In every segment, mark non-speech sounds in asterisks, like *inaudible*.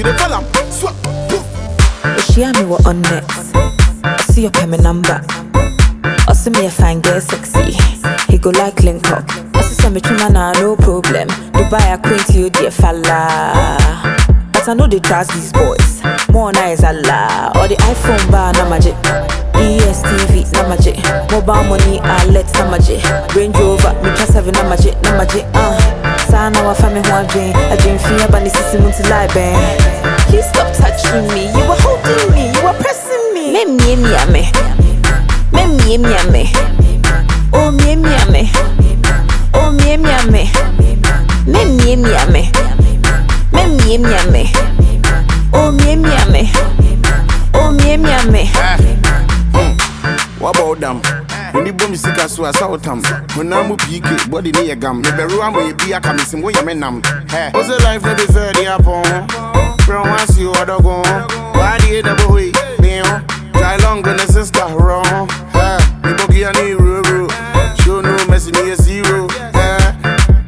You the call. Swap. If she and me were on next, see up my number. Also me a fine girl, sexy. He go like link up. Also some me chimana, no problem. Dubai a queen to you, dear fella. But I know they trust these boys. More nice Allah or the iPhone bar na magic. DSTV na magic. Mobile money I let na magic. Range Rover, me trust seven na magic, na magic. Uh. Sana wa fami ho adwen. Adwen fia ba ni sisi mu ti lie ben. Please stop touching me. You were holding me. You were pressing me. Me me me me. Me me me me. Oh me me me. Oh me me me. Me me me me. Me me me me. Oh me me me. Oh me me me. What about them? When you bomb sika so as out them. When I'm PK, body near gum. The beru am be a coming where you menam. Hey, was a life never fair the upon. From once you are go. Why do you double way? Neo, try long than a sister wrong. Hey, the boogie and the ruru. Show no messing near zero. Hey,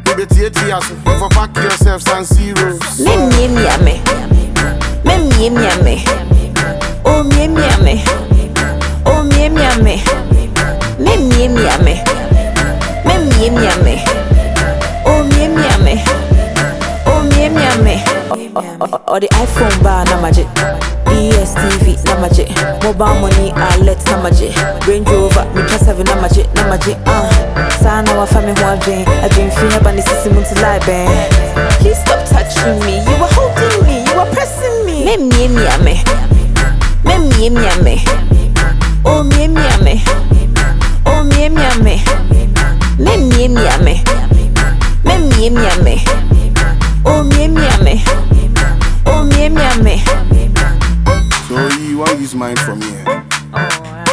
you bet you tears. For pack yourself some zero. Me me me me. Me me me me. Me me me. Oh me me me. Oh me me me. Or the iPhone bar na magic. DSTV na magic. Mobile money alert na magic. Range Rover me trust seven na magic na magic. Uh. Sana wa fami ho adwen. Adwen fia ba ni sisi mu ti lie ben. Please stop touching me. You were holding me. You were pressing me. Me me me me. Me me me me. Oh me me me. Me me me me. Oh me me me. Oh me me me. So you want use mine from here? Oh,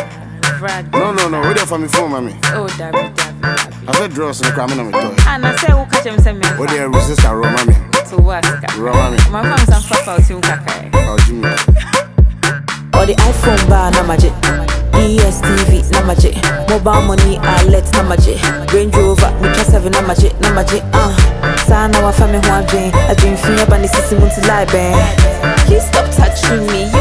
Brad. No, no, no. Wait there for me phone, mommy. Oh, Dabby, Dabby, Dabby. I said draws in the crime on my toy. And I say, who catch him say me? What there resist a raw mommy? To what? Raw mommy. My fam's some papa out in Kakai. Oh, Jimmy. *laughs* Or the iPhone bar na magic. Na. Mobile money alert na magic. Range Rover me trust seven na magic na magic. Uh. Lie ben. Please stop touching me. You